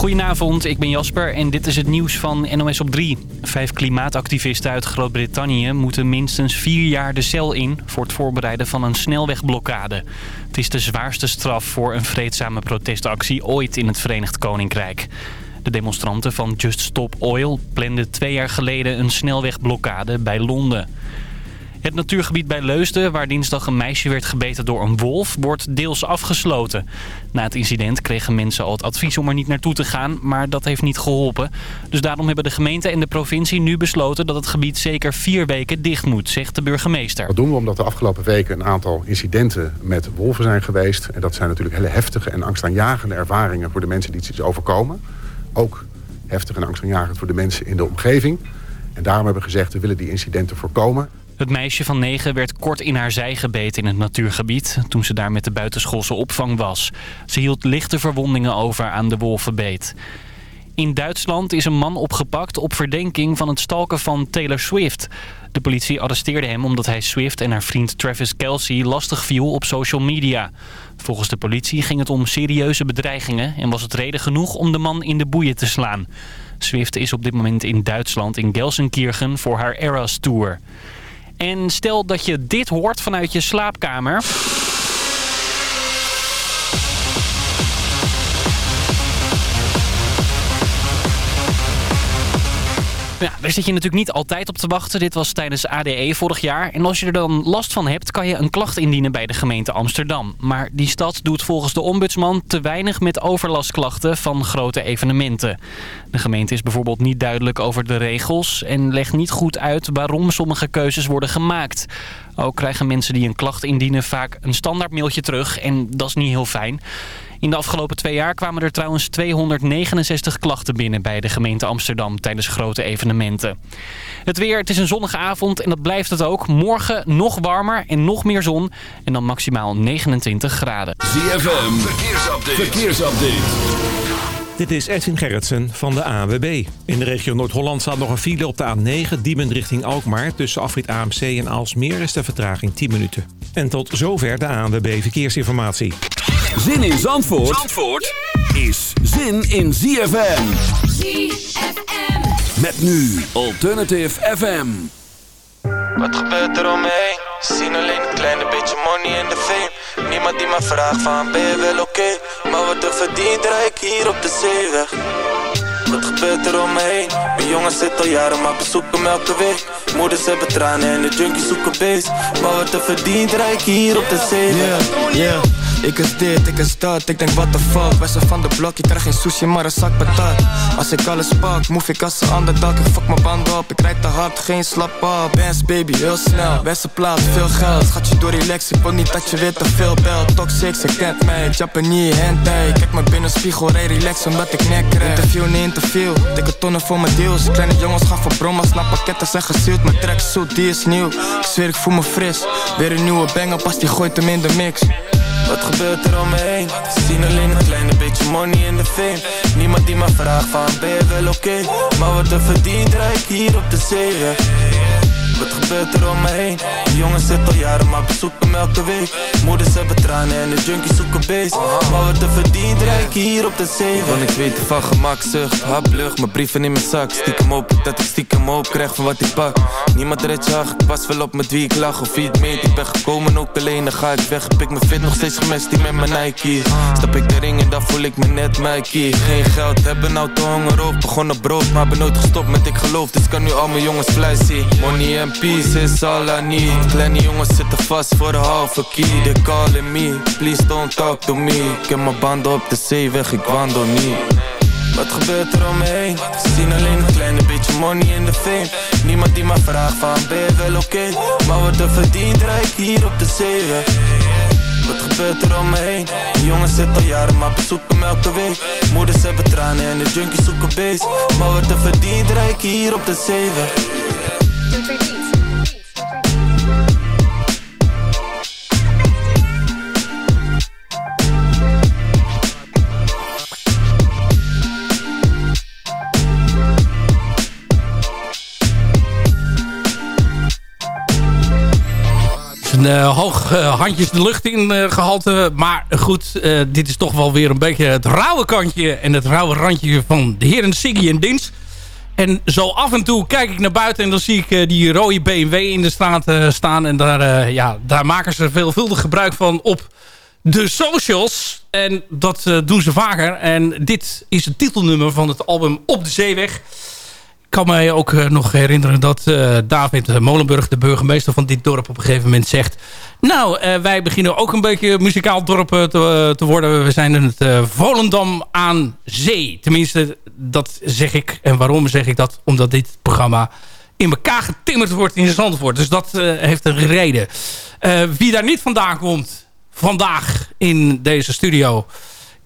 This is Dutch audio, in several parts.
Goedenavond, ik ben Jasper en dit is het nieuws van NOS op 3. Vijf klimaatactivisten uit Groot-Brittannië moeten minstens vier jaar de cel in... voor het voorbereiden van een snelwegblokkade. Het is de zwaarste straf voor een vreedzame protestactie ooit in het Verenigd Koninkrijk. De demonstranten van Just Stop Oil planden twee jaar geleden een snelwegblokkade bij Londen. Het natuurgebied bij Leusden, waar dinsdag een meisje werd gebeten door een wolf, wordt deels afgesloten. Na het incident kregen mensen al het advies om er niet naartoe te gaan, maar dat heeft niet geholpen. Dus daarom hebben de gemeente en de provincie nu besloten dat het gebied zeker vier weken dicht moet, zegt de burgemeester. Dat doen we omdat de afgelopen weken een aantal incidenten met wolven zijn geweest. En dat zijn natuurlijk hele heftige en angstaanjagende ervaringen voor de mensen die iets overkomen. Ook heftig en angstaanjagend voor de mensen in de omgeving. En daarom hebben we gezegd, we willen die incidenten voorkomen. Het meisje van negen werd kort in haar zij gebeten in het natuurgebied... toen ze daar met de buitenschoolse opvang was. Ze hield lichte verwondingen over aan de wolvenbeet. In Duitsland is een man opgepakt op verdenking van het stalken van Taylor Swift. De politie arresteerde hem omdat hij Swift en haar vriend Travis Kelsey lastig viel op social media. Volgens de politie ging het om serieuze bedreigingen... en was het reden genoeg om de man in de boeien te slaan. Swift is op dit moment in Duitsland in Gelsenkirchen voor haar Eras Tour. En stel dat je dit hoort vanuit je slaapkamer. Ja, daar zit je natuurlijk niet altijd op te wachten. Dit was tijdens ADE vorig jaar. En als je er dan last van hebt, kan je een klacht indienen bij de gemeente Amsterdam. Maar die stad doet volgens de ombudsman te weinig met overlastklachten van grote evenementen. De gemeente is bijvoorbeeld niet duidelijk over de regels... en legt niet goed uit waarom sommige keuzes worden gemaakt. Ook krijgen mensen die een klacht indienen vaak een standaard mailtje terug... en dat is niet heel fijn. In de afgelopen twee jaar kwamen er trouwens 269 klachten binnen bij de gemeente Amsterdam tijdens grote evenementen. Het weer, het is een zonnige avond en dat blijft het ook. Morgen nog warmer en nog meer zon en dan maximaal 29 graden. ZFM, verkeersupdate. verkeersupdate. Dit is Edwin Gerritsen van de ANWB. In de regio Noord-Holland staat nog een file op de A9, Diemen richting Alkmaar. Tussen afrit AMC en Aalsmeer is de vertraging 10 minuten. En tot zover de ANWB Verkeersinformatie. Zin in Zandvoort, Zandvoort is zin in ZFM. ZFM. Met nu Alternative FM. Wat gebeurt er om me heen? Ze zien alleen een kleine beetje money in de fame. Niemand die me vraagt van ben je wel oké? Maar wat er verdient rijk hier op de zeeweg? Wat gebeurt er om me heen? Mijn jongens zitten al jaren maar bezoeken me elke week. Moeders hebben tranen en de junkies zoeken beest. Maar wat er verdient rijk hier op de zeeweg? Yeah ik is dit, ik is dat, ik denk what the fuck? Wessen van de blok, je krijgt geen sushi maar een zak patat. Als ik alles pak, move ik als een ander dak. Ik fuck mijn banden op, ik rijd te hard, geen slap op. Baby, heel snel, plaats, veel geld. Schat je door relax, ik wil niet dat je weer te veel belt. Toxic, ze kent mij, Japanese hentai. Kijk me binnen spiegel, rij relax omdat ik nek krijg. Interview, niet interview, dikke tonnen voor mijn deals. Kleine jongens gaan voor brommas, na pakketten zijn gezield Mijn track zoet, die is nieuw, ik zweer ik voel me fris. Weer een nieuwe banger, pas die gooit hem in de mix wat gebeurt er om me heen? Ze zien alleen een kleine beetje money in de fame. Niemand die me vraagt van ben je wel oké? Maar wat er verdient rijk hier op de zee wat gebeurt er om me heen? Die jongens zitten al jaren maar bezoeken me elke week. Moeders hebben tranen en de junkies zoeken beest. Maar wat er verdient rijk hier op de zee. Want ik weet van gemakzucht Haplucht, mijn brieven in mijn zak. Stiekem op dat ik stiekem op krijg van wat ik pak. Niemand redt je ik pas wel op met wie ik lach Of wie het meet, ik ben gekomen ook alleen Dan ga ik weg, heb ik mijn fit nog steeds gemest die met mijn Nike. Stap ik de ring en dan voel ik me net Mikey. Geen geld, hebben nou te honger op. Begon op brood, maar ben nooit gestopt met ik geloof. Dus kan nu al mijn jongens vlees zien. Money en peace is all I need Kleine jongens zitten vast voor de halve key. They calling me, please don't talk to me. Ik heb mijn banden op de zeeweg, ik wandel niet. Wat gebeurt er om me heen? Ze zien alleen een kleine beetje money in de fame. Niemand die me vraagt van ben je wel oké? Maar wat er verdient rijk hier op de zeeweg? Wat gebeurt er om me heen? Jongens zitten al jaren maar bezoeken me elke week. Moeders hebben tranen en de junkies zoeken beest. Maar wat er verdient rijk hier op de een uh, hoog uh, handjes de lucht in uh. Maar goed, dit is toch wel weer een beetje het rauwe kantje... en het rauwe randje van de heren Siggy en Dins. En zo af en toe kijk ik naar buiten en dan zie ik die rode BMW in de straat staan. En daar, ja, daar maken ze veelvuldig gebruik van op de socials. En dat doen ze vaker. En dit is het titelnummer van het album Op de Zeeweg kan mij ook uh, nog herinneren dat uh, David Molenburg, de burgemeester van dit dorp, op een gegeven moment zegt... Nou, uh, wij beginnen ook een beetje muzikaal dorp te, te, worden. We zijn in het Volendam aan zee. Tenminste, dat zeg ik. En waarom zeg ik dat? Omdat dit programma in elkaar getimmerd wordt in Zandvoort. Dus dat heeft een reden. wie daar niet vandaan komt vandaag in deze studio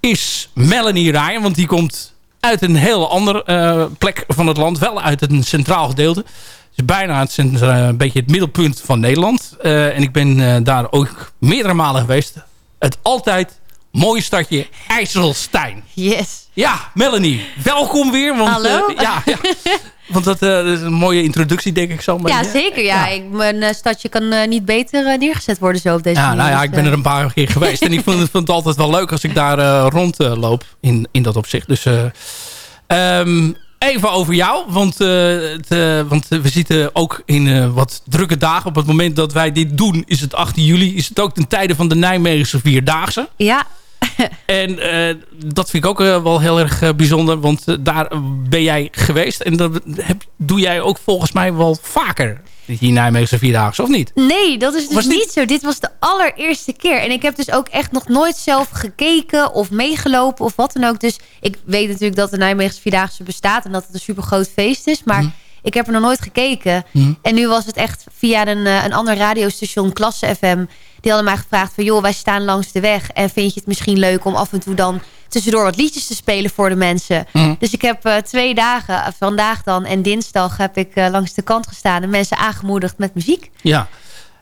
is Melanie Ryan. Want die komt uit een heel andere uh, plek van het land. Wel uit een centraal gedeelte. Het is bijna het, uh, een beetje het middelpunt van Nederland. Uh, en ik ben daar ook meerdere malen geweest. Het altijd mooie stadje IJsselstein. Yes. Ja, Melanie, welkom weer. Want, Hallo. ja, ja, want dat, uh, is een mooie introductie, denk ik zo. Ja, zeker. Ja. ja. Ik, mijn uh, stadje kan uh, niet beter neergezet worden zo op deze ja, manier. Nou ja, ik ben er een paar keer geweest. en ik vond het, vond het altijd wel leuk als ik daar rondloop in, in dat opzicht. Dus um, even over jou. Want, het, want we zitten ook in wat drukke dagen. Op het moment dat wij dit doen, is het 18 juli. Is het ook ten tijde van de Nijmeegse Vierdaagse. Ja, en uh, dat vind ik ook uh, wel heel erg uh, bijzonder. Want daar ben jij geweest. En dat heb, doe jij ook volgens mij wel vaker. Die Nijmeegse Vierdaagse, of niet? Nee, dat is dus Was niet zo. Dit was de allereerste keer. En ik heb dus ook echt nog nooit zelf gekeken of meegelopen of wat dan ook. Dus ik weet natuurlijk dat de Nijmeegse Vierdaagse bestaat. En dat het een super groot feest is. Maar... Mhm. Ik heb er nog nooit gekeken. Mm. En nu was het echt via een, een ander radiostation, Klasse FM. Die hadden mij gevraagd van... joh, wij staan langs de weg. En vind je het misschien leuk om af en toe dan... tussendoor wat liedjes te spelen voor de mensen. Mm. Dus ik heb uh, twee dagen, vandaag dan en dinsdag... heb ik uh, langs de kant gestaan en mensen aangemoedigd met muziek. Ja.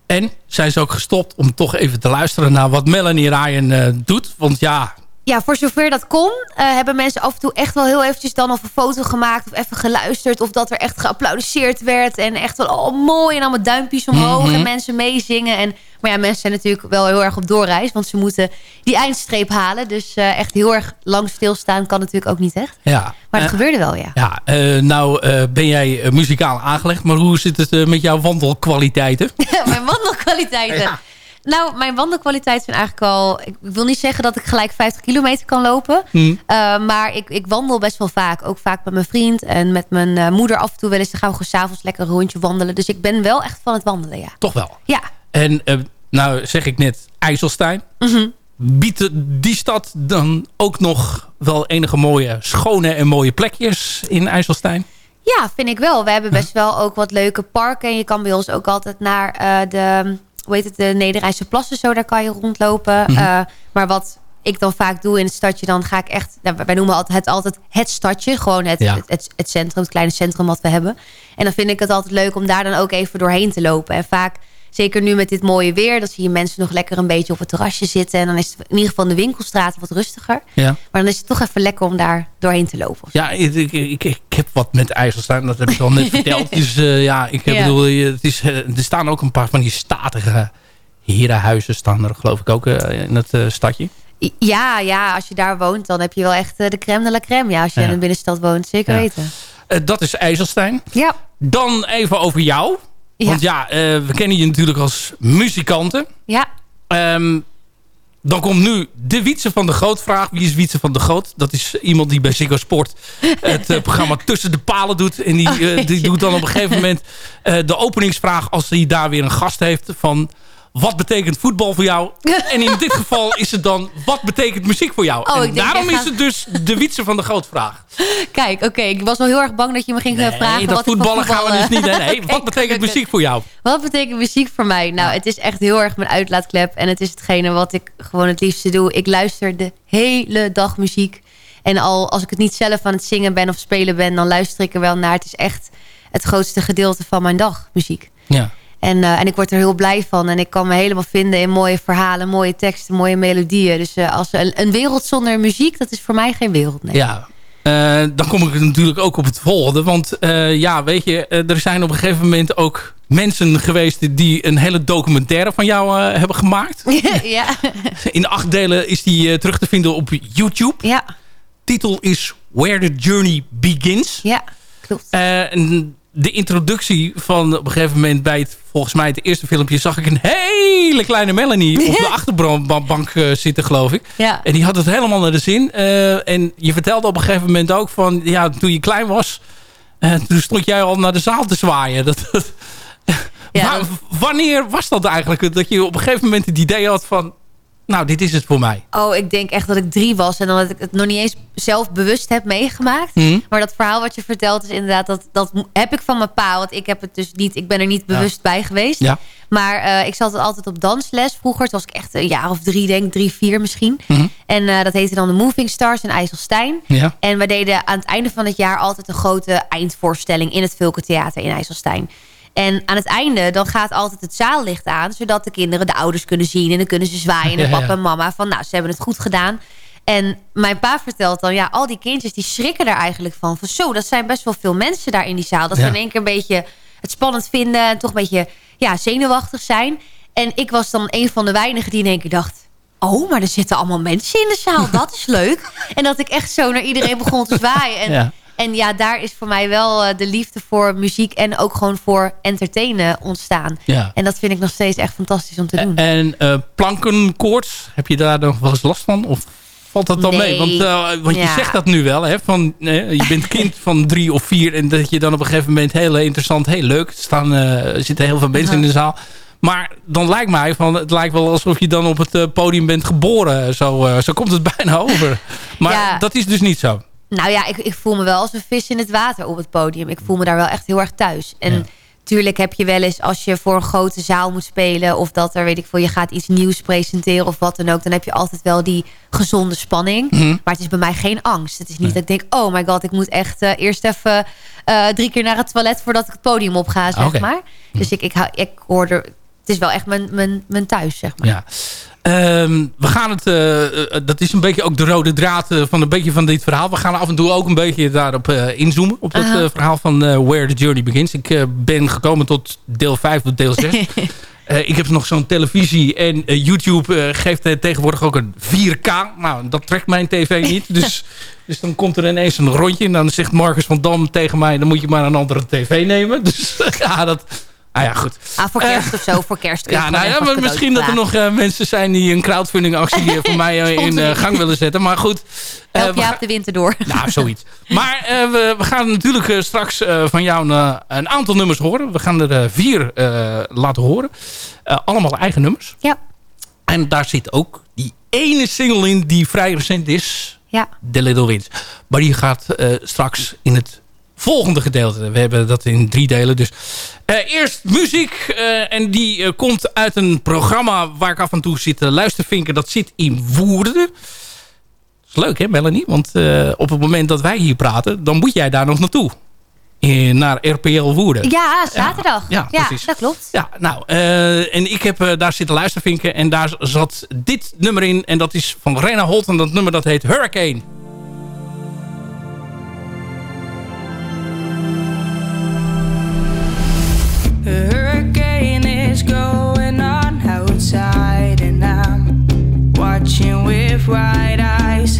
En zijn ze ook gestopt om toch even te luisteren... naar wat Melanie Ryan uh, doet? Want ja, ja, voor zover dat kon, uh, hebben mensen af en toe echt wel heel eventjes dan of een foto gemaakt of even geluisterd. Of dat er echt geapplaudiseerd werd en echt wel oh, mooi en allemaal duimpjes omhoog Mhm. mm -hmm. en mensen meezingen. En, maar ja, mensen zijn natuurlijk wel heel erg op doorreis, want ze moeten die eindstreep halen. Dus uh, echt heel erg lang stilstaan kan natuurlijk ook niet echt. Ja. Maar dat uh, gebeurde wel, ja. Ja, nou ben jij muzikaal aangelegd, maar hoe zit het met jouw wandelkwaliteiten? Mijn wandelkwaliteiten? Ja. Nou, mijn wandelkwaliteit zijn eigenlijk al... Ik wil niet zeggen dat ik gelijk 50 kilometer kan lopen. Hmm. Uh, maar ik, ik wandel best wel vaak. Ook vaak met mijn vriend en met mijn uh, moeder af en toe wel eens. Dan gaan we gewoon s'avonds lekker een rondje wandelen. Dus ik ben wel echt van het wandelen, ja. Toch wel? Ja. En uh, nou zeg ik net IJsselstein. Mm -hmm. Biedt die stad dan ook nog wel enige mooie, schone en mooie plekjes in IJsselstein? Ja, vind ik wel. We hebben best wel ook wat leuke parken. En je kan bij ons ook altijd naar de hoe heet het, de Nederrijnse plassen zo, daar kan je rondlopen. Mhm. Mm -hmm. uh, maar wat ik dan vaak doe in het stadje, dan ga ik echt, nou, wij noemen het altijd, altijd het stadje. Gewoon het, ja. het, het, het, centrum, het kleine centrum wat we hebben. En dan vind ik het altijd leuk om daar dan ook even doorheen te lopen. En vaak, zeker nu met dit mooie weer, dan zie je mensen nog lekker een beetje op het terrasje zitten. En dan is het in ieder geval de winkelstraat wat rustiger. Ja. Maar dan is het toch even lekker om daar doorheen te lopen. Ja, ik, ik, ik, ik heb wat met IJsselstein, dat heb ik al net verteld. Dus uh, ja, ik Ja. bedoel, het is, uh, er staan ook een paar van die statige herenhuizen staan er geloof ik ook uh, in het stadje. Ja, ja, als je daar woont, dan heb je wel echt de crème de la crème. Ja, als je Ja. in een binnenstad woont, zeker Ja. weten. Dat is IJsselstein. Ja. Dan even over jou. Want ja, uh, we kennen je natuurlijk als muzikante. Ja. Um, dan komt nu de Wietse van de Groot vraag. Wie is Wietse van de Groot? Dat is iemand die bij Ziggo Sport het uh, programma Tussen de Palen doet. En die, uh, die doet dan op een gegeven moment uh, de openingsvraag... als hij daar weer een gast heeft van... Wat betekent voetbal voor jou? En in dit geval is het dan... Wat betekent muziek voor jou? Oh, en daarom is het dus de Wietse van de Groot vraag. Kijk, oké, okay, ik was wel heel erg bang dat je me ging nee, vragen... dat wat voetballen van gaan we dus niet... Nee, nee. Wat betekent muziek voor jou? Wat betekent muziek voor mij? Nou, het is echt heel erg mijn uitlaatklep. En het is hetgene wat ik gewoon het liefste doe. Ik luister de hele dag muziek. En al als ik het niet zelf aan het zingen ben of spelen ben... dan luister ik er wel naar. Het is echt het grootste gedeelte van mijn dag, muziek. Ja. En, uh, en ik word er heel blij van. En ik kan me helemaal vinden in mooie verhalen, mooie teksten, mooie melodieën. Dus uh, als een, een wereld zonder muziek, dat is voor mij geen wereld. Nee. Ja, Eh, dan kom ik natuurlijk ook op het volgende. Want eh, ja, weet je, eh, er zijn op een gegeven moment ook mensen geweest... die een hele documentaire van jou eh, hebben gemaakt. ja. In acht delen is die eh, terug te vinden op YouTube. ja, Titel is Where the Journey Begins. ja, klopt. Eh, en de introductie van op een gegeven moment bij het, volgens mij het eerste filmpje... zag ik een hele kleine Melanie op de achterbank eh, zitten, geloof ik. Ja. En die had het helemaal naar de zin. Eh, en je vertelde op een gegeven moment ook van... ja, toen je klein was, eh, toen stond jij al naar de zaal te zwaaien. Dat, dat- Ja. Wa- wanneer was dat eigenlijk? Dat je op een gegeven moment het idee had van... nou, dit is het voor mij. Oh, ik denk echt dat ik drie was. En dan dat ik het nog niet eens zelf bewust heb meegemaakt. Mhm. Maar dat verhaal wat je vertelt is inderdaad... Dat, dat heb ik van mijn pa. Want ik heb het dus niet... Ik ben er niet bewust bij geweest. Ja. Maar eh, ik zat altijd op dansles. Vroeger was ik echt een jaar of drie, denk ik. Drie, vier misschien. Mhm. En eh, dat heette dan de Moving Stars in IJsselstein. Ja. En we deden aan het einde van het jaar altijd een grote eindvoorstelling in het Vulke Theater in IJsselstein. En aan het einde dan gaat altijd het zaallicht aan, zodat de kinderen de ouders kunnen zien en dan kunnen ze zwaaien naar Ja, papa en mama van nou ze hebben het goed gedaan. En mijn pa vertelt dan, ja, al die kindjes die schrikken er eigenlijk van. Van zo, dat zijn best wel veel mensen daar in die zaal. Dat ze in één keer een beetje het spannend vinden en toch een beetje ja, zenuwachtig zijn. En ik was dan een van de weinigen die in één keer dacht... Oh, maar er zitten allemaal mensen in de zaal. Dat is leuk. En dat ik echt zo naar iedereen begon te zwaaien. En Ja. En ja, daar is voor mij wel eh, de liefde voor muziek... en ook gewoon voor entertainen ontstaan. Ja. En dat vind ik nog steeds echt fantastisch om te doen. En eh, plankenkoorts, heb je daar nog wel eens last van? Of valt dat dan Nee. mee? Want, eh, want je zegt dat nu wel, hè? Van, je bent kind van drie of vier... en dat je dan op een gegeven moment heel interessant, heel leuk... Er, staan, er zitten heel veel mensen in de zaal... Maar dan lijkt mij van, het lijkt wel alsof je dan op het podium bent geboren. Zo, zo komt het bijna over. Maar Ja. dat is dus niet zo. Nou ja, ik, ik voel me wel als een vis in het water op het podium. Ik voel me daar wel echt heel erg thuis. En Ja. tuurlijk heb je wel eens als je voor een grote zaal moet spelen... of dat er, weet ik veel, je gaat iets nieuws presenteren of wat dan ook... dan heb je altijd wel die gezonde spanning. Mhm. Maar het is bij mij geen angst. Het is niet dat ik denk, oh my god, ik moet echt eh, eerst even... eh, drie keer naar het toilet voordat ik het podium op ga, zeg maar. Dus ik, ik, ik hoor er... Het is wel echt mijn, mijn, mijn thuis, zeg maar. Ja. Ehm, we gaan het, eh, eh, dat is een beetje ook de rode draad eh, van een beetje van dit verhaal. We gaan af en toe ook een beetje daarop inzoomen. Op dat verhaal van Where the Journey Begins. Ik ben gekomen tot deel 5 tot deel 6. Eh, ik heb nog zo'n televisie en YouTube geeft tegenwoordig ook een 4K. Nou, dat trekt mijn tv niet. Dus, dus dan komt er ineens een rondje. En dan zegt Marcus van Dam tegen mij... dan moet je maar een andere tv nemen. Dus ja, dat... Ah ja, goed. Ah, voor kerst of zo, voor kerst. Ja, nou ja, maar misschien dat er nog eh, mensen zijn die een crowdfunding actie eh, voor mij eh, in eh, gang willen zetten. Maar goed. eh, Help je op de winter door. nou, zoiets. Maar eh, we, we gaan natuurlijk eh, straks eh, van jou een, eh, een aantal nummers horen. We gaan er eh, vier eh, laten horen. Eh, allemaal eigen nummers. Ja, En daar zit ook die ene single in die vrij recent is. ja. The Little Wins. Maar die gaat eh, straks in het volgende gedeelte. We hebben dat in drie delen. Dus eh, eerst muziek. eh, en die eh, komt uit een programma waar ik af en toe zit te luistervinken. Dat zit in Woerden. Dat is leuk hè Melanie? Want op het moment dat wij hier praten, dan moet jij daar nog naartoe. Eh, naar RPL Woerden. Ja, zaterdag. Ja, Ja, precies. dat klopt. Ja, nou, en ik heb daar zitten luistervinken en daar zat dit nummer in. En dat is van Rena Holt en dat nummer dat heet Hurricane. Watching with wide eyes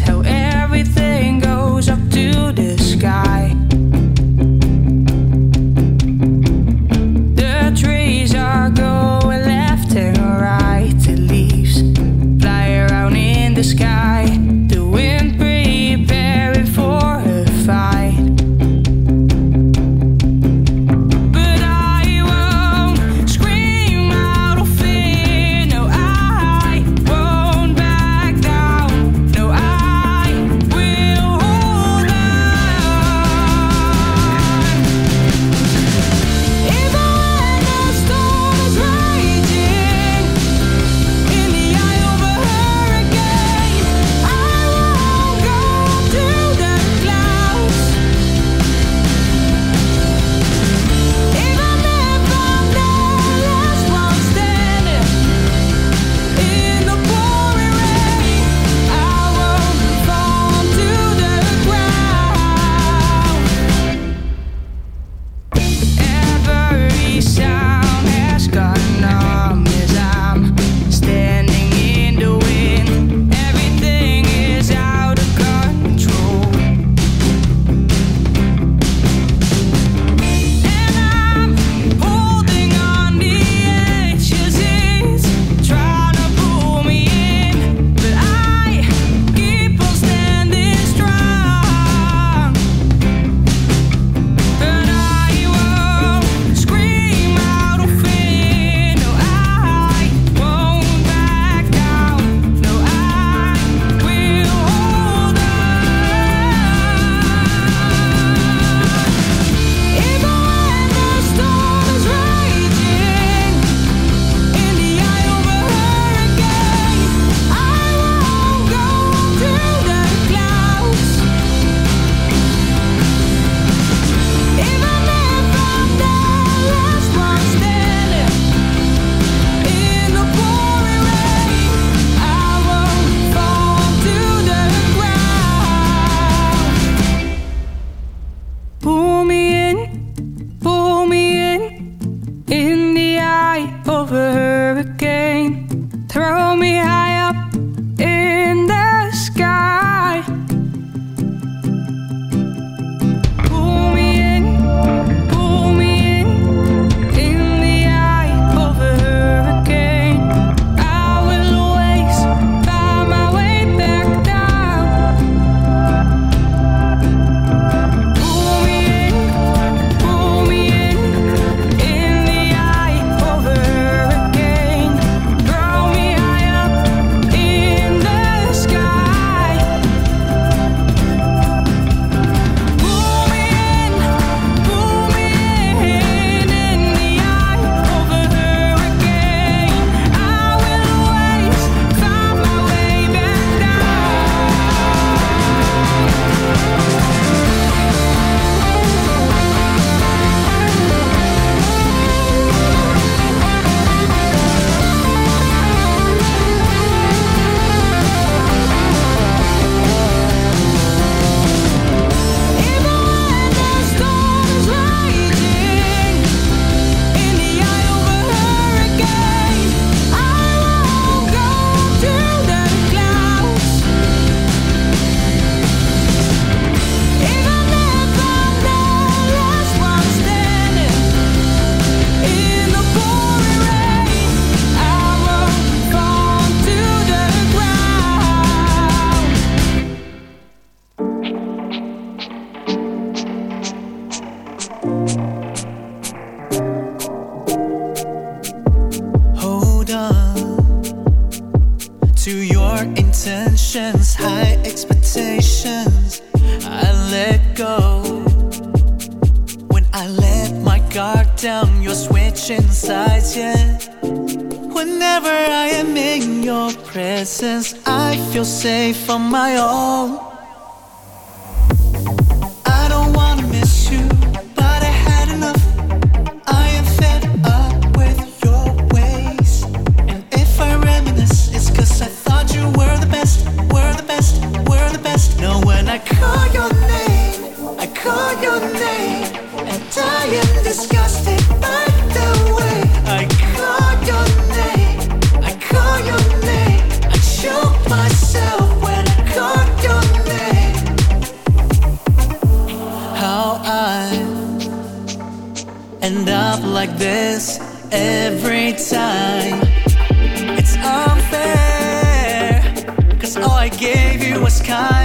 end up like this every time. It's unfair, cause all I gave you was kindness.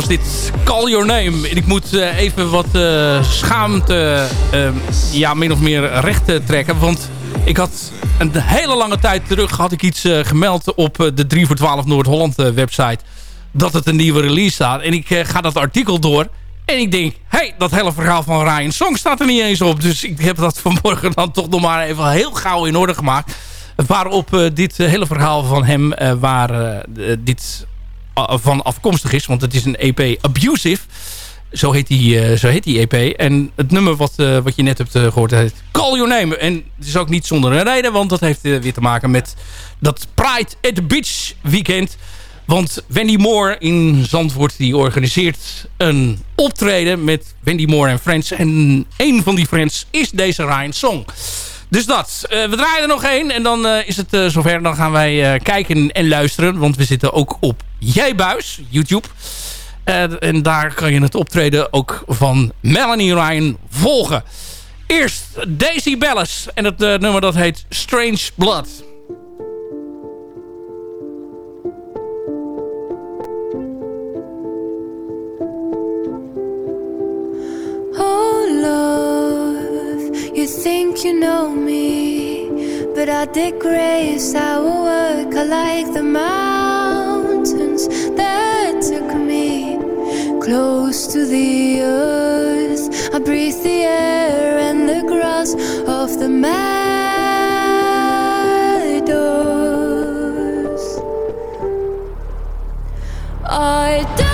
Was dit. Call Your Name. En ik moet eh, even wat eh, schaamte eh, ja, min of meer recht eh, trekken. Want ik had een hele lange tijd terug had ik iets gemeld op de 3 voor 12 Noord-Holland website. Dat het een nieuwe release staat. En ik ga dat artikel door. En ik denk, hé, hey, dat hele verhaal van Ryan Song staat er niet eens op. Dus ik heb dat vanmorgen dan toch nog maar even heel gauw in orde gemaakt. Waarop dit hele verhaal van hem, waar dit van afkomstig is. Want het is een EP Abusive. Zo heet die, eh, zo heet die EP. En het nummer wat, eh, wat je net hebt eh, gehoord heet Call Your Name. En het is ook niet zonder een reden. Want dat heeft weer te maken met dat Pride at the Beach weekend. Want Wendy Moore in Zandvoort die organiseert een optreden met Wendy Moore en Friends. En een van die friends is deze Ryan Song. Dus dat. Eh, we draaien er nog één en dan eh, is het eh, zover. Dan gaan wij kijken en luisteren. Want we zitten ook op Jijbuis, YouTube. En daar kan je het optreden ook van Melanie Ryan volgen. Eerst Daisy Bellis. En het nummer dat heet Strange Blood. Oh, you think you know me, but I digress our work. I like the mountains that took me close to the earth. I breathe the air and the grass of the meadows. I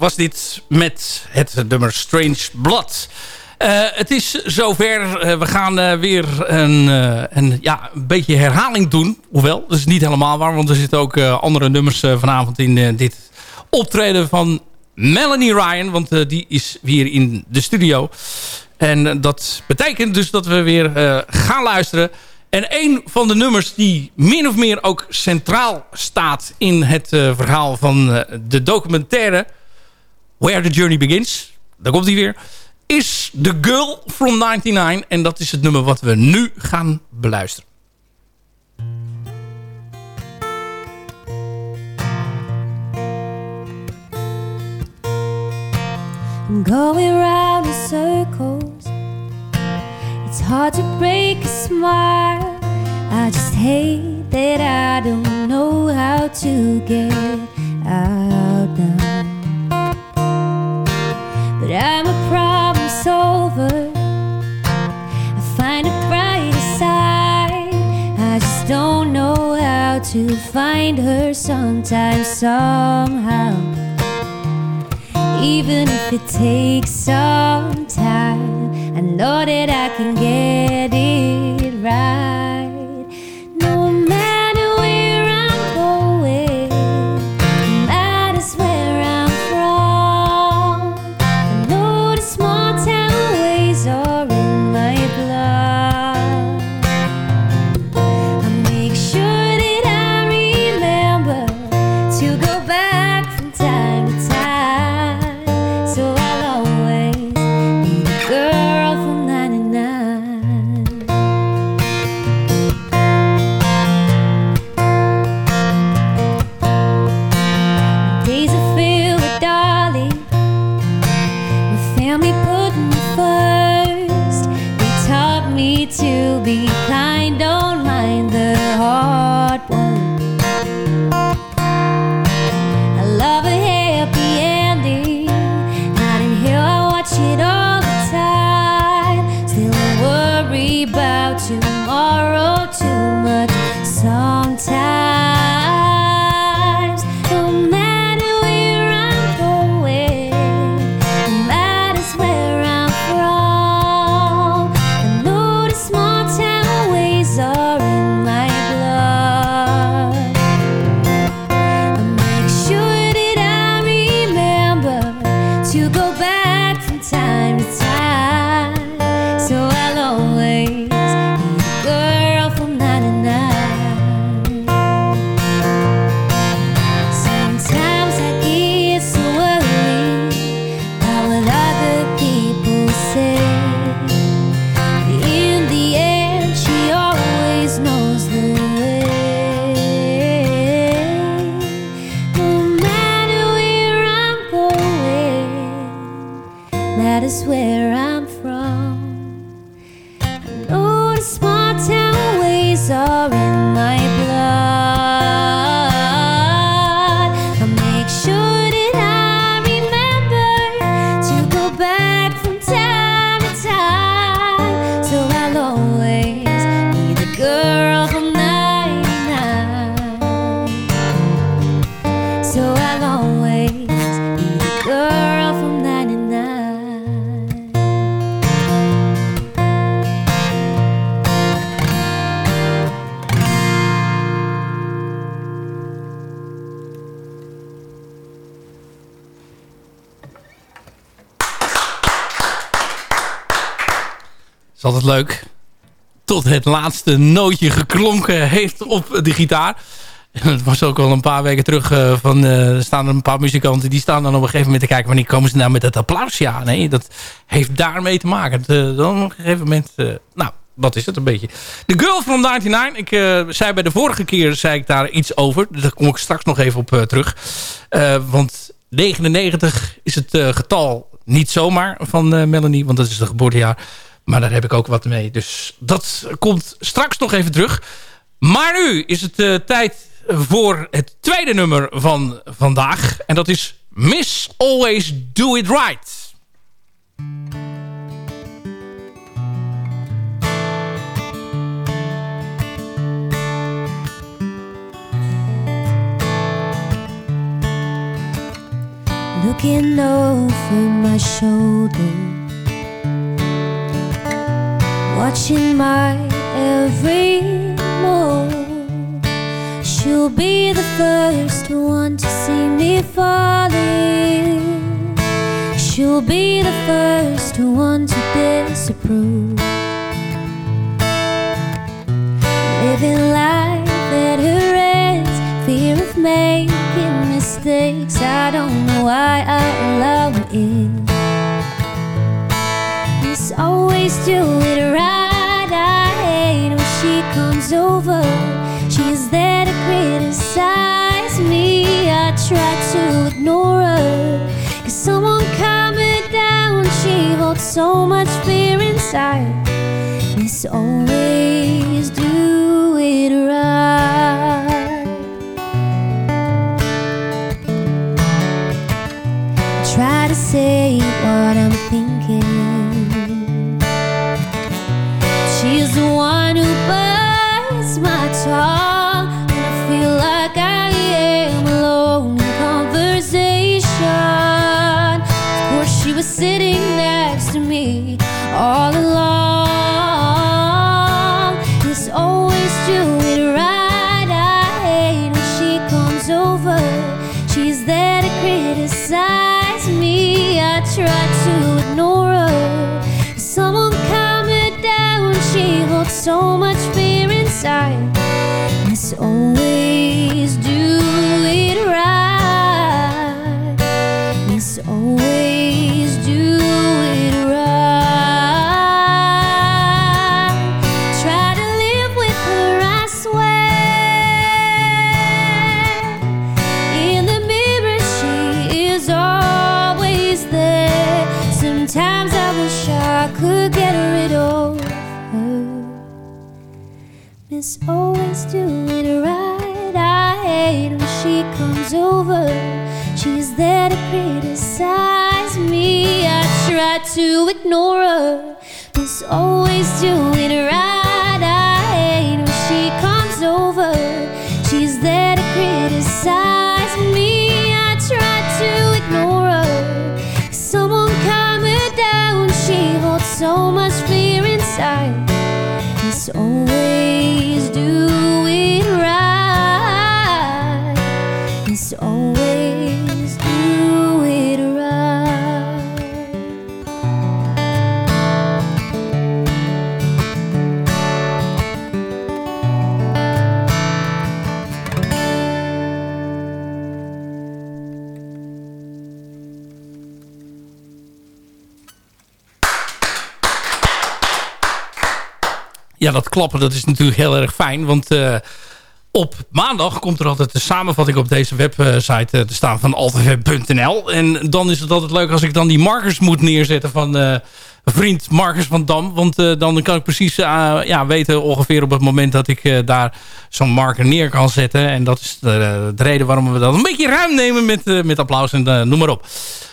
was dit met het nummer Strange Blood. Eh, het is zover. Eh, we gaan eh, weer een, een, ja, een beetje herhaling doen. Hoewel, dat is niet helemaal waar. Want er zitten ook andere nummers vanavond in dit optreden van Melanie Ryan. Want die is weer in de studio. En dat betekent dus dat we weer gaan luisteren. En een van de nummers die min of meer ook centraal staat... in het verhaal van de documentaire... Where the Journey Begins. Daar komt hij weer is The Girl from 99. En dat is het nummer wat we nu gaan beluisteren. I'm going round in circles. It's hard to break a smile. I just hate that I don't know how to get out now. But I'm a problem solver. I find a brighter side. I just don't know how to find her sometimes, somehow. Even if it takes some time, I know that I can get it right. Is altijd leuk. Tot het laatste nootje geklonken heeft op de gitaar. Het was ook al een paar weken terug. eh, van, eh, er staan er een paar muzikanten die staan dan op een gegeven moment te kijken. Wanneer komen ze nou met het applaus? Ja, nee, dat heeft daarmee te maken. Eh, dan op een gegeven moment... nou, wat is het een beetje? The Girl from 99. Ik zei bij de vorige keer zei ik daar iets over. Daar kom ik straks nog even op terug. Want 99 is het getal niet zomaar van Melanie. Want dat is het geboortejaar. Maar daar heb ik ook wat mee. Dus dat komt straks nog even terug. Maar nu is het eh, tijd voor het tweede nummer van vandaag. En dat is Miss Always Do It Right. looking over my shoulder, watching my every move. She'll be the first one to see me falling. She'll be the first one to disapprove. Living life at her ends, fear of making mistakes. I don't know why I allow it. Always do it right. I hate when she comes over. She's there to criticize me. I try to ignore her. Cause someone calm her down. She holds so much fear inside. Miss always inside this old to Ja, dat klappen dat is natuurlijk heel erg fijn. Want eh, op maandag komt er altijd de samenvatting op deze website eh, te staan van altweb.nl. En dan is het altijd leuk als ik dan die markers moet neerzetten van eh, vriend Marcus van Dam. Want eh, dan kan ik precies eh, ja, weten ongeveer op het moment dat ik eh, daar zo'n marker neer kan zetten. En dat is de, de reden waarom we dat een beetje ruim nemen met, met applaus en noem maar op.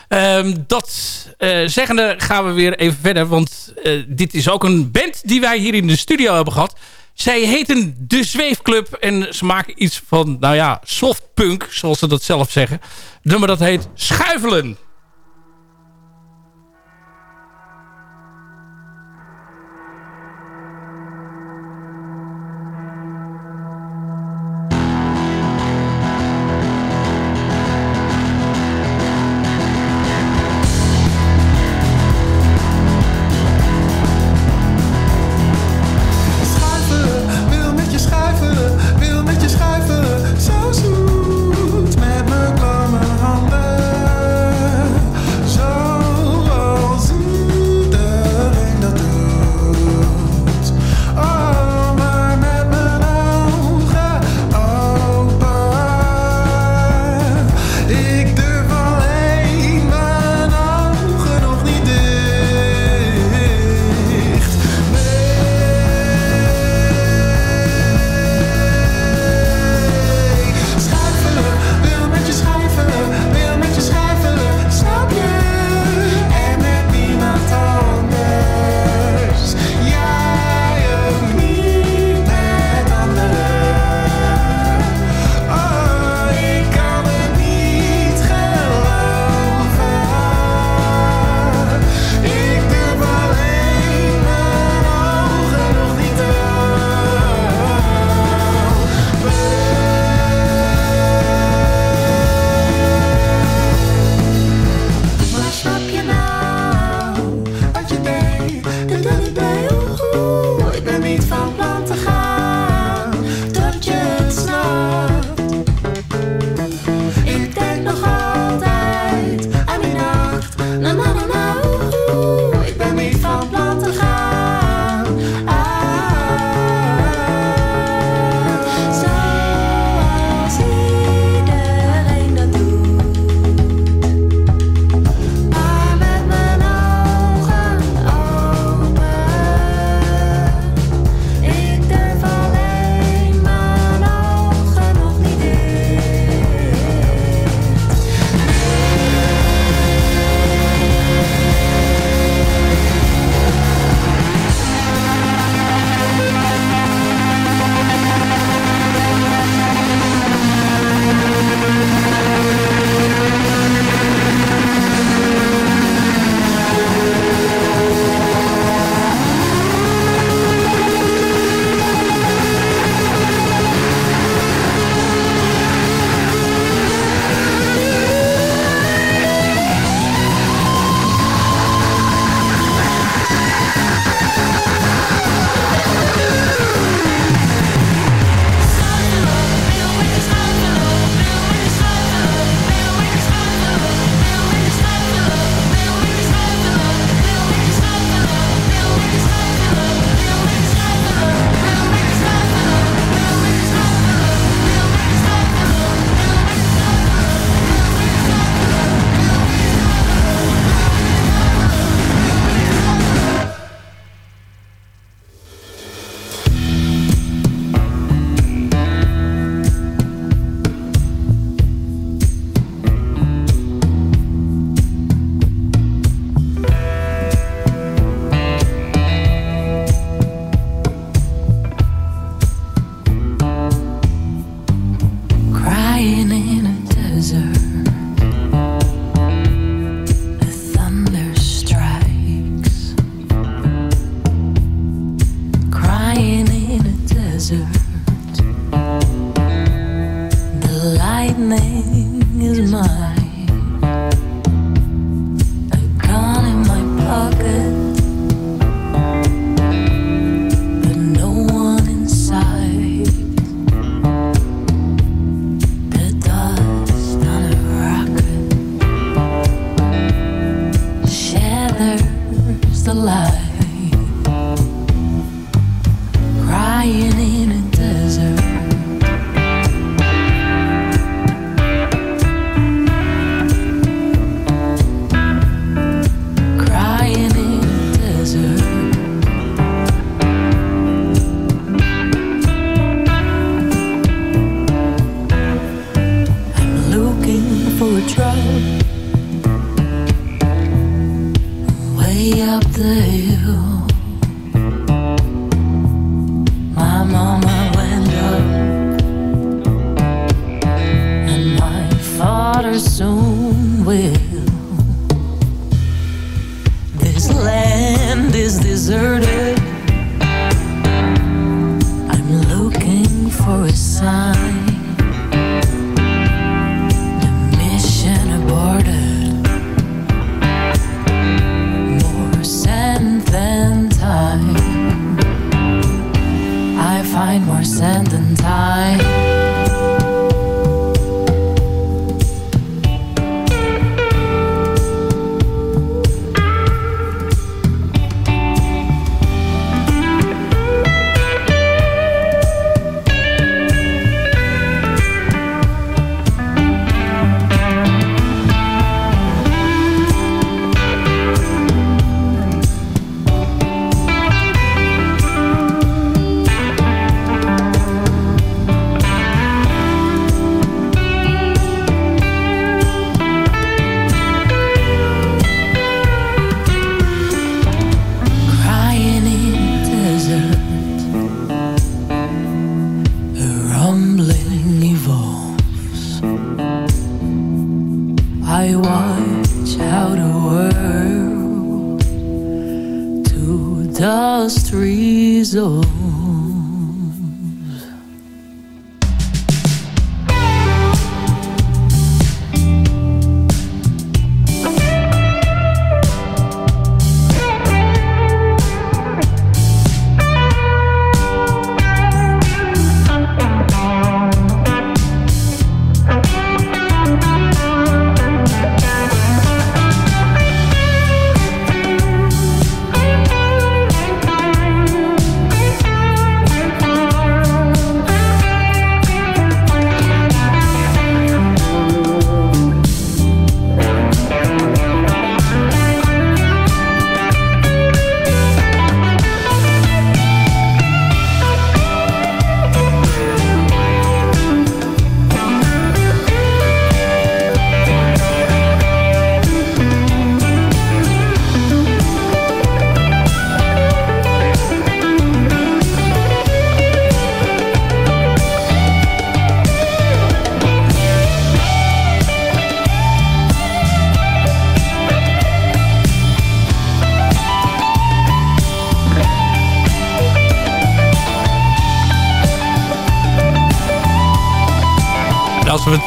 Ehm, dat zeggende gaan we weer even verder. Want dit is ook een band die wij hier in de studio hebben gehad. Zij heten De Zweefclub. En ze maken iets van, nou ja, softpunk, zoals ze dat zelf zeggen. Het nummer dat heet Schuifelen.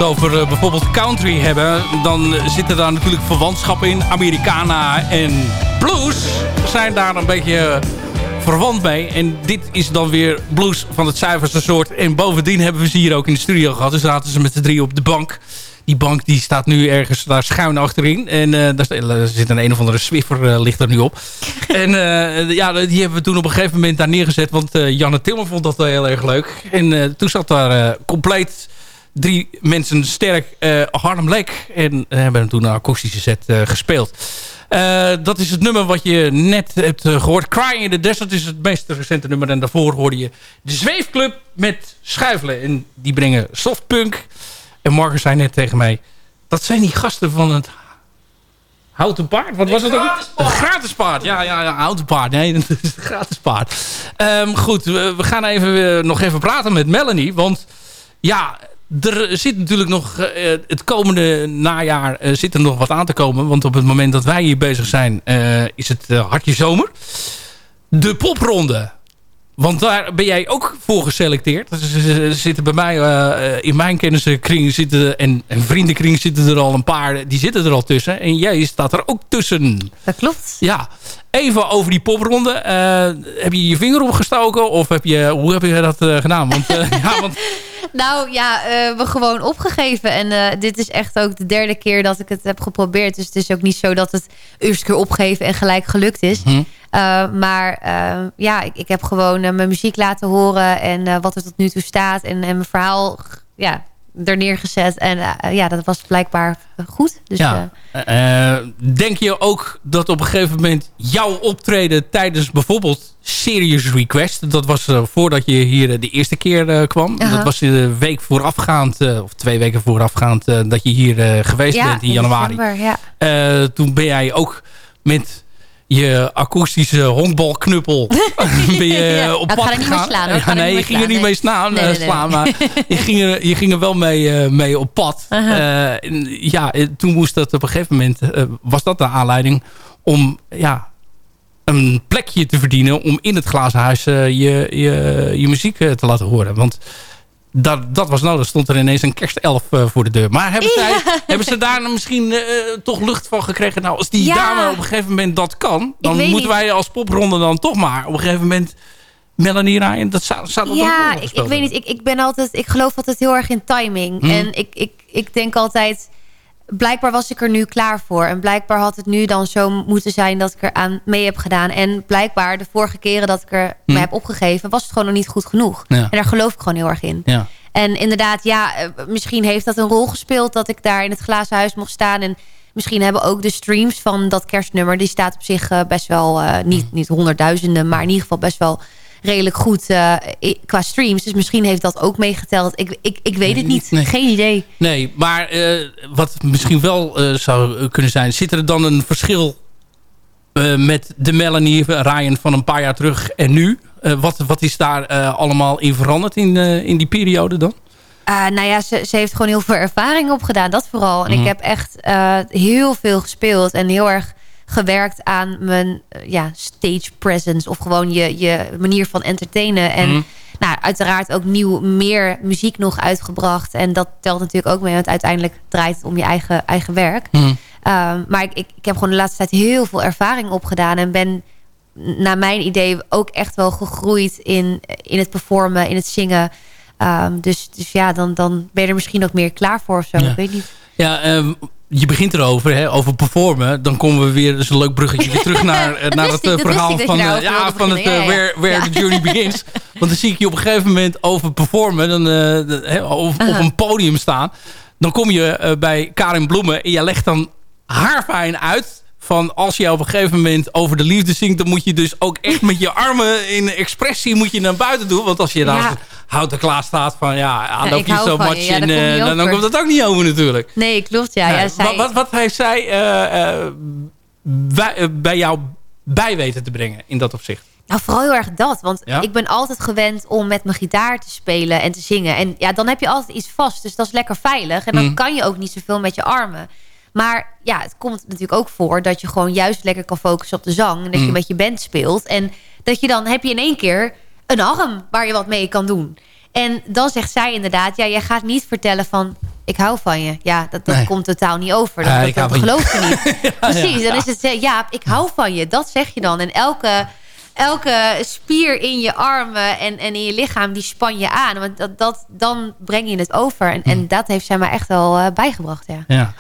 Het over eh, bijvoorbeeld country hebben... dan zitten daar natuurlijk verwantschappen in. Americana en blues zijn daar een beetje eh, verwant mee. En dit is dan weer blues van het zuiverste soort. En bovendien hebben we ze hier ook in de studio gehad. Dus zaten ze met de drie op de bank. Die bank die staat nu ergens daar schuin achterin. En eh, daar, er zit een een of andere Swiffer ligt er nu op. en ja, die hebben we toen op een gegeven moment daar neergezet. Want Janne Timmer vond dat wel heel erg leuk. En toen zat daar compleet drie mensen sterk eh Harlem Lake. En hebben toen een akoestische set eh, gespeeld. Eh, dat is het nummer wat je net hebt eh, gehoord. Crying in the Desert is het meest recente nummer. En daarvoor hoorde je de Zweefclub met Schuifelen. En die brengen softpunk. En morgen zei net tegen mij... Dat zijn die gasten van het Houten paard? Wat was het ook? Een gratis paard. Ja, ja, ja, houten paard. Nee, dat is een gratis paard. Ehm, goed, we, we gaan even, nog even praten met Melanie. Want ja, er zit natuurlijk nog... eh, het komende najaar eh, zit er nog wat aan te komen. Want op het moment dat wij hier bezig zijn... eh, is het hartje zomer. De popronde. Want daar ben jij ook voor geselecteerd. Er zitten bij mij, eh, in mijn kennissenkring zitten, en, en vriendenkring zitten er al een paar. Die zitten er al tussen. En jij staat er ook tussen. Dat klopt. Ja. Even over die popronde. Eh, heb je je vinger opgestoken? Of heb je, hoe heb je dat eh, gedaan? Want, ja, want Nou ja, we gewoon opgegeven. En dit is echt ook de derde keer dat ik het heb geprobeerd. Dus het is ook niet zo dat het eerste keer opgegeven en gelijk gelukt is. Hm. Uh, maar uh, ja, ik, ik, heb gewoon uh, mijn muziek laten horen en wat er tot nu toe staat. En, en mijn verhaal ja, er neergezet. En ja, dat was blijkbaar goed. Dus, ja. denk je ook dat op een gegeven moment jouw optreden tijdens bijvoorbeeld Serious Request... dat was voordat je hier de eerste keer kwam. Dat was de week voorafgaand, of twee weken voorafgaand... dat je hier geweest ja, bent in januari. December, ja. toen ben jij ook met je akoestische honkbalknuppel ben je Ja. op ik pad ga er niet mee gegaan. slaan, Ja, nee, je niet ging er niet mee slaan, Nee, eh, nee, nee. slaan maar je ging, er, je ging er wel mee, eh, mee op pad. Eh, ja, eh, toen moest dat op een gegeven moment, eh, was dat de aanleiding om ja, een plekje te verdienen om in het glazen huis eh, je, je, je muziek eh, te laten horen. Want dat, dat was nodig. Stond er ineens een kerstelf eh, voor de deur. Maar hebben, zij, hebben ze daar misschien eh, toch lucht van gekregen? Nou, als die Ja. dame op een gegeven moment dat kan... dan moeten niet. wij als popronde dan toch maar op een gegeven moment... Melanie Ryan, dat dat ook Ja, ik, ik weet niet. Ik, ik ben altijd, ik geloof altijd heel erg in timing. Hmm. En ik, ik, ik denk altijd, blijkbaar was ik er nu klaar voor. En blijkbaar had het nu dan zo moeten zijn dat ik er aan mee heb gedaan. En blijkbaar de vorige keren dat ik er me heb opgegeven, was het gewoon nog niet goed genoeg. Ja. En daar geloof ik gewoon heel erg in. Ja. En inderdaad, ja, eh, misschien heeft dat een rol gespeeld dat ik daar in het glazen huis mocht staan. En misschien hebben ook de streams van dat kerstnummer, die staat op zich eh, best wel, eh, niet, niet honderdduizenden, maar in ieder geval best wel redelijk goed eh, qua streams. Dus misschien heeft dat ook meegeteld. Ik, ik, ik weet het niet. Nee. Geen idee. Nee, maar eh, wat misschien wel eh, zou kunnen zijn... zit er dan een verschil met de Melanie Ryan van een paar jaar terug en nu? Wat, wat is daar allemaal in veranderd in, in die periode dan? Uh, nou ja, ze, ze heeft gewoon heel veel ervaring opgedaan. Dat vooral. En Mhm. ik heb echt heel veel gespeeld. En heel erg gewerkt aan mijn eh, ja, stage presence. Of gewoon je, je manier van entertainen. En Mhm. nou, uiteraard ook nieuw meer muziek nog uitgebracht. En dat telt natuurlijk ook mee. Want uiteindelijk draait het om je eigen, eigen werk. Mhm. Um, maar ik, ik, ik heb gewoon de laatste tijd heel veel ervaring opgedaan. En ben naar mijn idee ook echt wel gegroeid in, in het performen, in het zingen. Um, dus, dus ja, dan, dan ben je er misschien ook meer klaar voor of zo. Ja. Ik weet niet. Ja, ehm, je begint erover, hè, over performen. Dan komen we weer, is een leuk bruggetje, weer terug naar, eh, naar het ik, eh, verhaal van, eh, ja, van het beginnen. Ja, ja. Where, where Ja. the Journey Begins. Want dan zie ik je op een gegeven moment over performen, dan, of op een podium staan. Dan kom je bij Karin Bloemen en je legt dan haarfijn uit van als je op een gegeven moment over de liefde zingt... dan moet je dus ook echt met je armen in expressie moet je naar buiten doen. Want als je daar Ja. houten klaar staat van ja, I Ja, love ik you hou so van je. much... Ja, en, dat komt niet dan, komt dat ook niet over natuurlijk. Nee, klopt. Ja, zij, wat, wat, wat heeft zij eh, eh, bij, eh, bij jou bij weten te brengen in dat opzicht? Nou, vooral heel erg dat. Want Ja? ik ben altijd gewend om met mijn gitaar te spelen en te zingen. En ja, dan heb je altijd iets vast. Dus dat is lekker veilig. En dan Mm. kan je ook niet zoveel met je armen. Maar ja, het komt natuurlijk ook voor dat je gewoon juist lekker kan focussen op de zang. En dat je Mm. met je band speelt. En dat je dan heb je in één keer een arm waar je wat mee kan doen. En dan zegt zij inderdaad, ja, jij gaat niet vertellen van... ik hou van je. Ja, dat, dat Nee. komt totaal niet over. Dat, geloof je niet. Precies, ja. dan is het, ja, ik hou van je. Dat zeg je dan. En elke, elke spier in je armen en, en in je lichaam, die span je aan. Want dat, dat, dan breng je het over. En, en dat heeft zij mij echt wel eh, bijgebracht, ja. Ja.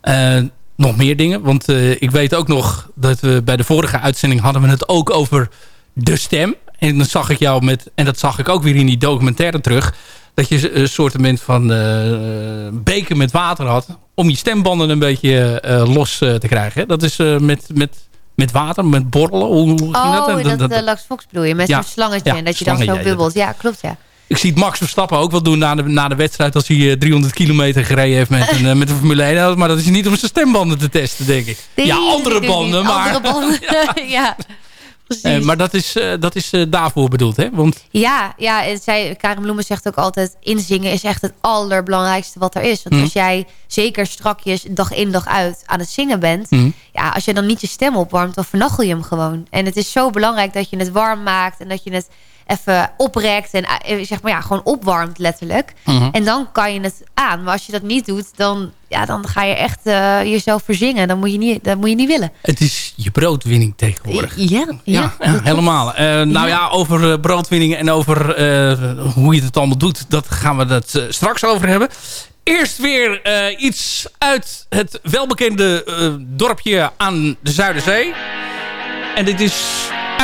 Eh, nog meer dingen, want eh, ik weet ook nog dat we bij de vorige uitzending hadden we het ook over de stem. En dan zag ik jou met, en dat zag ik ook weer in die documentaire terug, dat je een soort van beker met water had om je stembanden een beetje los te krijgen. Dat is met, met, met water, met borrelen. Hoe, ging Oh, dat? dat, Dat- eh, Lux Fox bedoel je, met Ja. zo'n slangetje. Ja, en dat je dan zo bubbelt. Ja, klopt, ja. Ik zie het Max Verstappen ook wel doen na de, na de wedstrijd... als hij eh, 300 kilometer gereden heeft met een, eh, met een Formule 1. Maar dat is niet om zijn stembanden te testen, denk ik. Ja, andere banden, maar... Andere banden, ja. Eh, maar dat is, eh, dat is eh, daarvoor bedoeld, hè? Want Ja, ja en zij, Karin Bloemen zegt ook altijd... inzingen is echt het allerbelangrijkste wat er is. Want Mhm. als jij zeker strakjes dag in dag uit aan het zingen bent... Mhm. ja, als je dan niet je stem opwarmt, dan vernachel je hem gewoon. En het is zo belangrijk dat je het warm maakt... en dat je het even oprekt en eh, zeg maar ja, gewoon opwarmt letterlijk. Mhm. En dan kan je het aan. Maar als je dat niet doet, dan, ja, dan ga je echt eh, jezelf verzingen. Dan moet je niet, dat moet je niet willen. het is je broodwinning tegenwoordig. Ja, ja, Ja, helemaal. Eh, nou Ja. over eh, broodwinning en over eh, hoe je het allemaal doet... dat gaan we het eh, straks over hebben. Eerst weer eh, iets uit het welbekende eh, dorpje aan de Zuiderzee. En dit is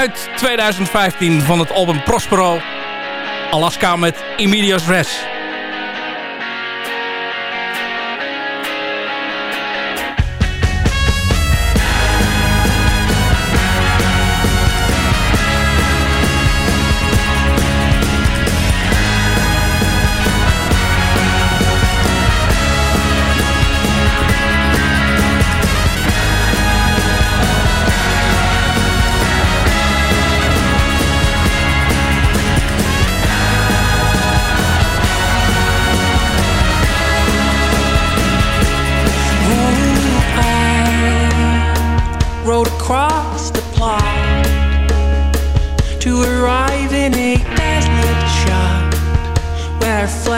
uit 2015 van het album Prospero. Alaska met Emilios Res.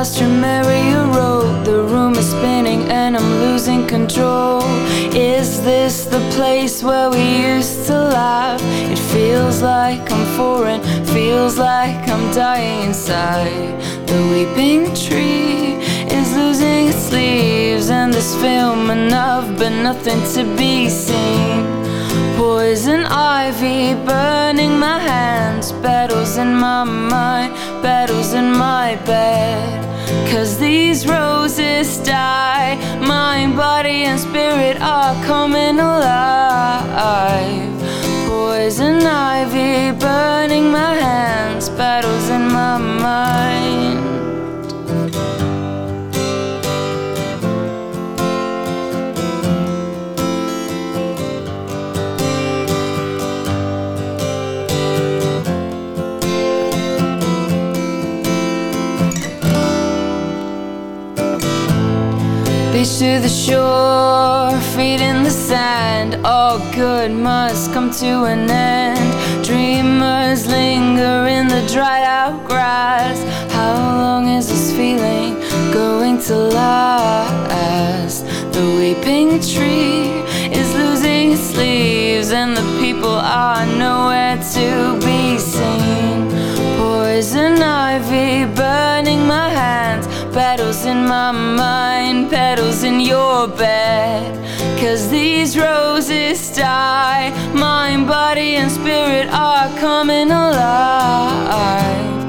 Astra Maria Road. The room is spinning and I'm losing control. Is this the place where we used to laugh? It feels like I'm foreign, feels like I'm dying inside. The weeping tree is losing its leaves, and this film enough, but nothing to be seen. Poison ivy burning my hands, battles in my mind, battles in my bed. These roses die, mind, body, and spirit are coming alive. Poison ivy burning my hands, battles in my mind. To the shore, feet in the sand. All good must come to an end. Dreamers linger in the dried out grass. How long is this feeling going to last? The weeping tree is losing its leaves, and the people are nowhere to be seen. Poison ivy burning my hands, battles in my mind, petals in your bed. Cause these roses die, mind, body, and spirit are coming alive.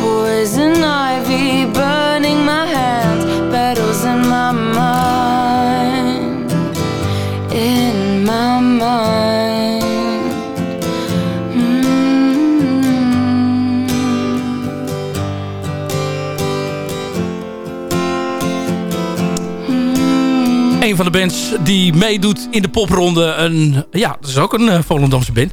Poison ivy. Een van de bands die meedoet in de popronde. Een, ja, dat is ook een uh, Volendamse band.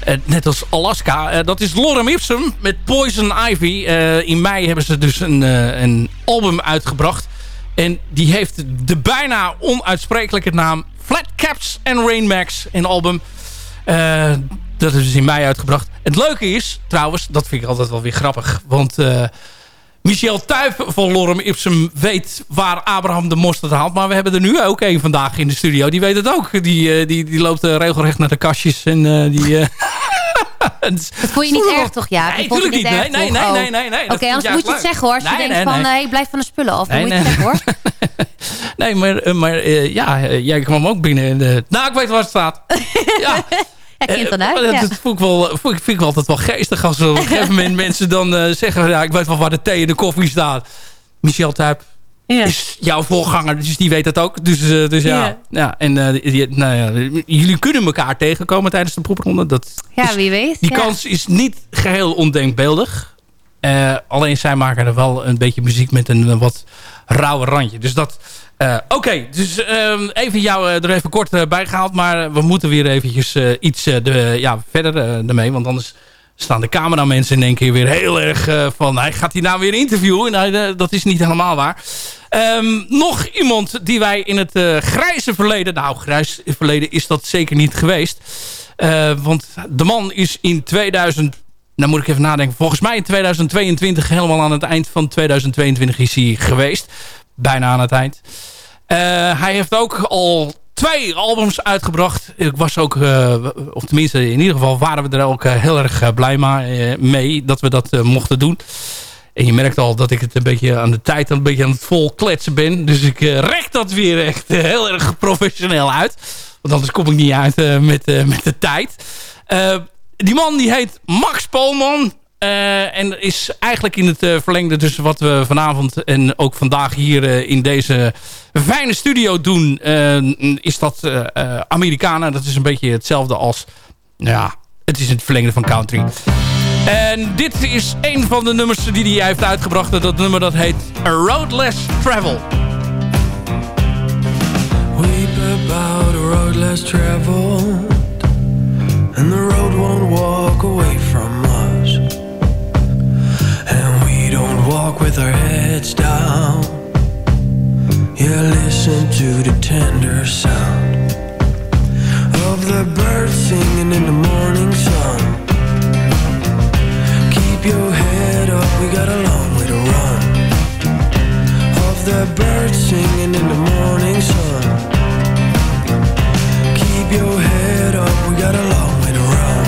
Eh, net als Alaska. Eh, dat is Lorem Ipsum met Poison Ivy. Eh, in mei hebben ze dus een, eh, een album uitgebracht. En die heeft de bijna onuitsprekelijke naam Flat Caps and Rainmax. Een album. Eh, dat is dus in mei uitgebracht. Het leuke is, trouwens, dat vind ik altijd wel weer grappig. Want eh, Michel Tuyp van Lorem Ipsum weet waar Abraham de mosterd haalt. Maar we hebben er nu ook een vandaag in de studio. Die weet het ook. Die, eh, die, die loopt eh, regelrecht naar de kastjes. En eh, die... Dat vond je niet erg toch, ja? Nee, niet. Nee, nee, nee, nee, nee, nee. Oké, ik anders moet je het zeggen hoor. Als je Nee, denkt van, hey, blijf van de spullen af. Dan Nee, moet je het zeggen hoor. Nee, maar, maar ja, jij kwam ook binnen. En, eh, nou, ik weet waar het staat. ja. Ja, kind dan uit. Dat, ja. dat vond ik wel, vond ik, vind ik wel altijd wel geestig als op een gegeven moment mensen dan eh, zeggen... Ja, ik weet wel waar de thee en de koffie staat. Michel Tuyp Ja. is jouw voorganger, dus die weet dat ook. Dus, eh, dus ja. Ja. ja. en eh, die- nou ja, jullie kunnen elkaar tegenkomen tijdens de proefronde. Dat Ja, wie weet. die kans is niet geheel ondenkbeeldig. Eh, alleen zij maken er wel een beetje muziek met een wat rauwe randje. Dus dat... eh, Oké, dus ehm, even jou eh, er even kort bij gehaald. Maar we moeten weer eventjes iets de, ja, verder ermee. Want anders staan de cameramensen in één keer weer heel erg van... Hij gaat hij nou weer interviewen? Nou, eh, dat is niet helemaal waar. Ehm, nog iemand die wij in het grijze verleden... Nou, grijs verleden is dat zeker niet geweest. Want de man is in 2000... Nou moet ik even nadenken. Volgens mij in 2022, helemaal aan het eind van 2022 is hij geweest. Bijna aan het eind. Eh, hij heeft ook al twee albums uitgebracht. Ik was ook, eh, of tenminste in ieder geval waren we er ook eh, heel erg blij mee dat we dat mochten doen. En je merkt al dat ik het een beetje aan de tijd een beetje aan het vol kletsen ben. Dus ik rek dat weer echt heel erg professioneel uit. Want anders kom ik niet uit met, met de tijd. Eh, die man die heet Max Polman. Eh, en is eigenlijk in het eh, verlengde tussen wat we vanavond en ook vandaag hier eh, in deze fijne studio doen. is dat eh, Americana. Dat is een beetje hetzelfde als... nou Ja, het is het verlengde van country. En dit is een van de nummers die hij heeft uitgebracht. Dat nummer dat heet A Road Less Travel. Weep about a road less traveled, and the road won't walk away from us. And we don't walk with our heads down. Yeah, listen to the tender sound of the birds singing in the morning sun. Keep your head up, we got a long way to run. Of the birds singing in the morning sun. Keep your head up, we got a long way to run.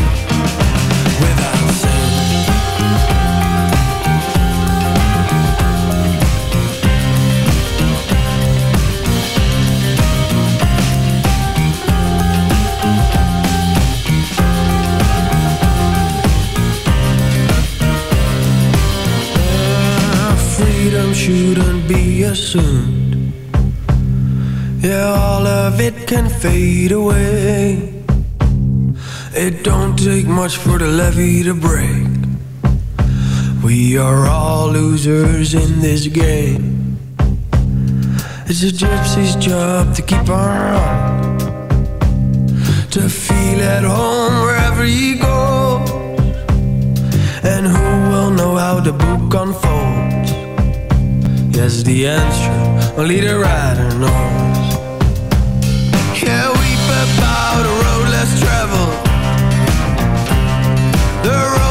shouldn't be assumed. Yeah, all of it can fade away. It don't take much for the levee to break. We are all losers in this game. It's a gypsy's job to keep on, to feel at home wherever he goes. And who will know how the book unfolds? Yes, the answer only the writer knows. Yeah, weep about the road